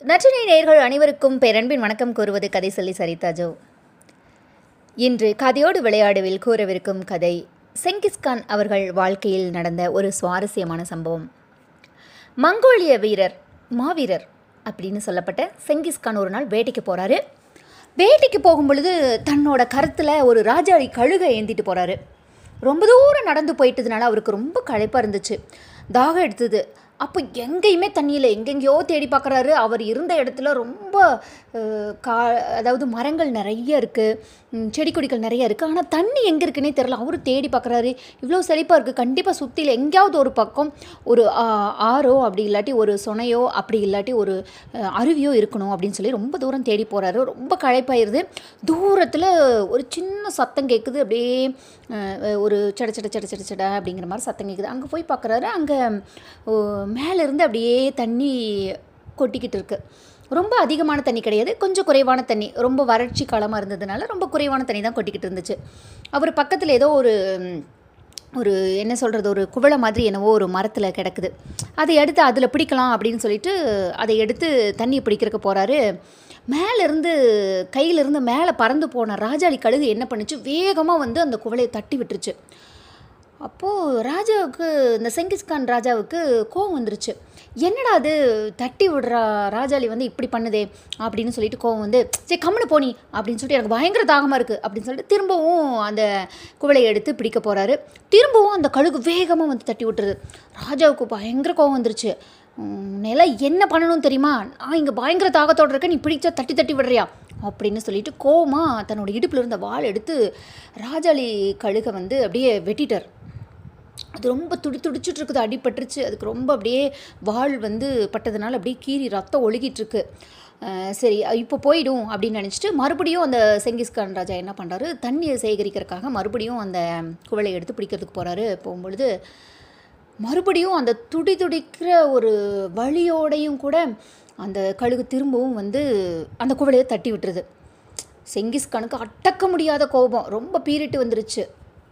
நற்றினை நேயர்கள் அனைவருக்கும் பேரன்பின் வணக்கம் கூறுவது கதை சொல்லி சரிதாஜோ இன்று கதையோடு விளையாடுவில் கூறவிருக்கும் கதை செங்கிஸ்கான் அவர்கள் வாழ்க்கையில் நடந்த ஒரு சுவாரஸ்யமான சம்பவம். மங்கோலிய வீரர் மாவீரர் அப்படின்னு சொல்லப்பட்ட செங்கிஸ்கான் ஒரு நாள் வேட்டைக்கு போகிறாரு வேட்டைக்கு போகும் பொழுது தன்னோட கருத்தில் ஒரு ராஜாரி கழுகை ஏந்திட்டு போகிறாரு ரொம்ப தூரம் நடந்து போயிட்டதுனால அவருக்கு ரொம்ப களைப்பாக இருந்துச்சு. தாகம் எடுத்தது. அப்போ எங்கேயுமே தண்ணியில் எங்கெங்கேயோ தேடி பார்க்குறாரு. அவர் இருந்த இடத்துல ரொம்ப கா அதாவது மரங்கள் நிறைய இருக்குது செடி கொடிகள் நிறைய இருக்குது ஆனால் தண்ணி எங்கே இருக்குன்னே தெரில அவரு தேடி பார்க்குறாரு. இவ்வளோ செழிப்பாக இருக்குது கண்டிப்பாக சுற்றியில் எங்கேயாவது ஒரு பக்கம் ஒரு ஆறோ அப்படி இல்லாட்டி ஒரு சொனையோ அப்படி இல்லாட்டி ஒரு அருவியோ இருக்கணும் அப்படின்னு சொல்லி ரொம்ப தூரம் தேடி போகிறாரு ரொம்ப களைப்பாயிருது. தூரத்தில் ஒரு சின்ன சத்தம் கேட்குது அப்படியே ஒரு சட சட சட சட சட அப்படிங்கிற மாதிரி சத்தம் கேட்குது அங்கே போய் பார்க்குறாரு அங்கே மேலேருந்து அப்படியே தண்ணி கொட்டிக்கிட்டு இருக்கு. ரொம்ப அதிகமான தண்ணி கிடையாது. கொஞ்சம் குறைவான தண்ணி. ரொம்ப வறட்சி காலமாக இருந்ததுனால ரொம்ப குறைவான தண்ணி தான் கொட்டிக்கிட்டு இருந்துச்சு. அவர் பக்கத்தில் ஏதோ ஒரு ஒரு என்ன சொல்கிறது ஒரு குவளை மாதிரி என்னவோ ஒரு மரத்தில் கிடக்குது. அதை எடுத்து அதில் பிடிக்கலாம் அப்படின்னு சொல்லிட்டு அதை எடுத்து தண்ணியை பிடிக்கிறதுக்கு போகிறாரு மேலேருந்து கையிலிருந்து மேலே பறந்து போன ராஜாளி கழுகு என்ன பண்ணுச்சு? வேகமாக வந்து அந்த குவளையை தட்டி விட்டுருச்சு. அப்போது ராஜாவுக்கு இந்த செங்கிஸ்கான் ராஜாவுக்கு கோவம் வந்துருச்சு. என்னடா அது? தட்டி விடுறா ராஜாளி வந்து இப்படி பண்ணுதே அப்படின்னு சொல்லிட்டு கோவம் வந்து சரி கம்முனு போனி அப்படின்னு சொல்லிட்டு எனக்கு பயங்கர தாகமாக இருக்குது அப்படின்னு சொல்லிட்டு திரும்பவும் அந்த குவளையை எடுத்து பிடிக்க போகிறாரு திரும்பவும் அந்த கழுகு வேகமாக வந்து தட்டி விட்டுருது. ராஜாவுக்கு பயங்கர கோவம் வந்துருச்சு. நிலை என்ன பண்ணணும் தெரியுமா? நான் இங்கே பயங்கர தாகத்தோடு இருக்கேன் நீ பிடிச்சா தட்டி தட்டி விடுறியா? அப்படின்னு சொல்லிட்டு கோவமாக தன்னோட இடுப்பில் இருந்த வாள் எடுத்து ராஜாளி கழுகை வந்து அப்படியே வெட்டிட்டார். அது ரொம்ப துடி துடிச்சிட்டு இருக்குது அடிபட்டுருச்சு. அதுக்கு ரொம்ப அப்படியே வாள் வந்து பட்டதுனால அப்படியே கீறி ரத்தம் ஒழுகிட்டுருக்கு. சரி இப்போ போயிடும் அப்படின்னு நினச்சிட்டு மறுபடியும் அந்த செங்கிஸ்கான் ராஜா என்ன பண்ணுறாரு தண்ணியை சேகரிக்கிறதுக்காக மறுபடியும் அந்த குவளையை எடுத்து பிடிக்கிறதுக்கு போகிறாரு போகும்பொழுது மறுபடியும் அந்த துடி துடிக்கிற ஒரு வழியோடையும் கூட அந்த கழுகு திரும்பவும் வந்து அந்த குவளையை தட்டி விட்டுருது. செங்கிஸ்கானுக்கு அடக்க முடியாத கோபம். ரொம்ப பீரிட்டு வந்துருச்சு.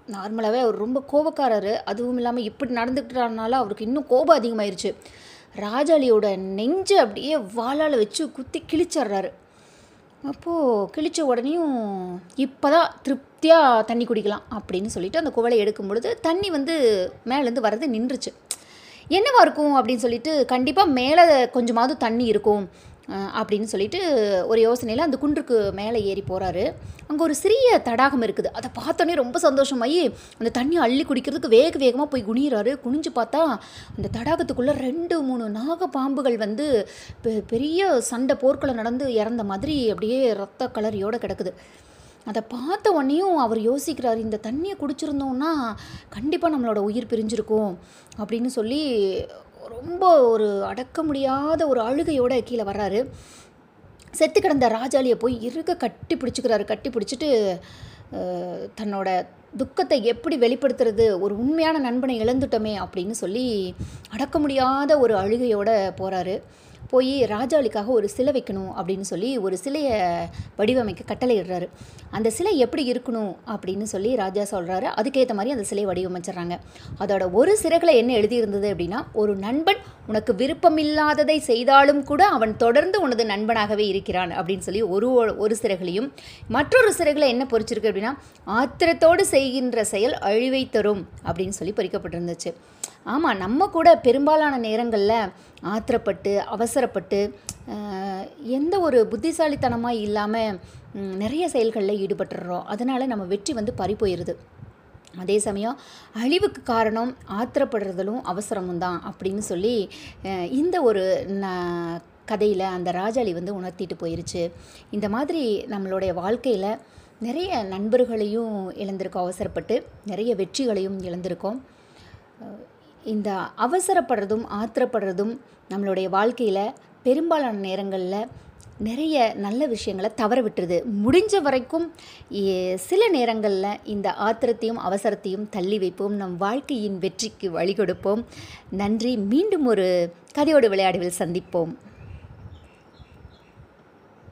நார்மலாகவே அவர் ரொம்ப கோபக்காரர். அதுவும் இல்லாமல் இப்படி நடந்துக்கிட்டனால அவருக்கு இன்னும் கோபம் அதிகமாயிருச்சு. ராஜாளியோட நெஞ்சை அப்படியே வாளால் வச்சு குத்தி கிழிச்சிட்றாரு அப்போது கிழிச்ச உடனேயும் இப்போ தான் திருப்தியாக தண்ணி குடிக்கலாம் அப்படின்னு சொல்லிட்டு அந்த குவளை எடுக்கும் பொழுது தண்ணி வந்து மேலேருந்து வர்றது நின்றுச்சு. என்னவா இருக்கும் அப்படின்னு சொல்லிட்டு கண்டிப்பாக மேலே கொஞ்சமாவது தண்ணி இருக்கும். அப்படின்னு சொல்லிட்டு ஒரு யோசனையில் அந்த குன்றுக்கு மேலே ஏறி போகிறாரு அங்கே ஒரு சிறிய தடாகம் இருக்குது. அதை பார்த்தோன்னே ரொம்ப சந்தோஷமாயி அந்த தண்ணி அள்ளி குடிக்கிறதுக்கு வேக வேகமாக போய் குனிகிறாரு குனிஞ்சு பார்த்தா அந்த தடாகத்துக்குள்ளே ரெண்டு மூணு நாக பாம்புகள் வந்து பெ- பெரிய சண்டை போர்க்களை நடந்து இறந்த மாதிரி அப்படியே ரத்த கலரியோடு கிடக்குது. அதை பார்த்த உடனேயும் அவர் யோசிக்கிறார் இந்த தண்ணியை குடிச்சிருந்தோம்னா கண்டிப்பாக நம்மளோட உயிர் பிரிஞ்சிருக்கும் அப்படின்னு சொல்லி ரொம்ப ஒரு அடக்க முடியாத ஒரு அழுகையோட கீழே வர்றாரு. செத்து கிடந்த ராஜாளியை போய் இருக்க கட்டி பிடிச்சிக்கிறாரு. கட்டி பிடிச்சிட்டு தன்னோட துக்கத்தை எப்படி வெளிப்படுத்துறது ஒரு உண்மையான நண்பனை இழந்துட்டோமே அப்படின்னு சொல்லி அடக்க முடியாத ஒரு அழுகையோட போகிறாரு போய் ராஜாளிக்காக ஒரு சிலை வைக்கணும் அப்படின்னு சொல்லி ஒரு சிலையை வடிவமைக்க கட்டளையிடுறாரு. அந்த சிலை எப்படி இருக்கணும் அப்படின்னு சொல்லி ராஜா சொல்கிறாரு அதுக்கேற்ற மாதிரி அந்த சிலையை வடிவமைச்சிடுறாங்க. அதோட ஒரு சிறைகளை என்ன எழுதியிருந்தது அப்படின்னா ஒரு நண்பன் உனக்கு விருப்பமில்லாததை செய்தாலும் கூட அவன் தொடர்ந்து உனது நண்பனாகவே இருக்கிறான் அப்படின்னு சொல்லி ஒரு ஒரு சிறைகளையும் மற்றொரு சிறைகளை என்ன பொறிச்சிருக்கு அப்படின்னா ஆத்திரத்தோடு செய்கின்ற செயல் அழிவை தரும் அப்படின்னு சொல்லி பொறிக்கப்பட்டிருந்துச்சு. ஆமாம் நம்ம கூட பெரும்பாலான நேரங்களில் ஆத்திரப்பட்டு அவசரப்பட்டு எந்த ஒரு புத்திசாலித்தனமாக இல்லாமல் நிறைய செயல்களில் ஈடுபட்டுடுறோம் அதனால் நம்ம வெற்றி வந்து பறி போயிடுது அதே சமயம் அழிவுக்கு காரணம் ஆத்திரப்படுறதும் அவசரமும் தான் அப்படின்னு சொல்லி இந்த ஒரு ந- கதையில் அந்த ராஜாளி வந்து உணர்த்திட்டு போயிருச்சு. இந்த மாதிரி நம்மளுடைய வாழ்க்கையில் நிறைய நண்பர்களையும் இழந்திருக்கோம் அவசரப்பட்டு நிறைய வெற்றிகளையும் இழந்திருக்கோம். இந்த அவசரப்படுறதும் ஆத்திரப்படுறதும் நம்மளுடைய வாழ்க்கையில் பெரும்பாலான நேரங்களில் நிறைய நல்ல விஷயங்களை தவற விட்டுருது. முடிஞ்ச வரைக்கும் சில நேரங்களில் இந்த ஆத்திரத்தையும் அவசரத்தையும் தள்ளி வைப்போம். நம் வாழ்க்கையின் வெற்றிக்கு வழி கொடுப்போம். நன்றி. மீண்டும் ஒரு கதையோடு விளையாடுவில் சந்திப்போம்.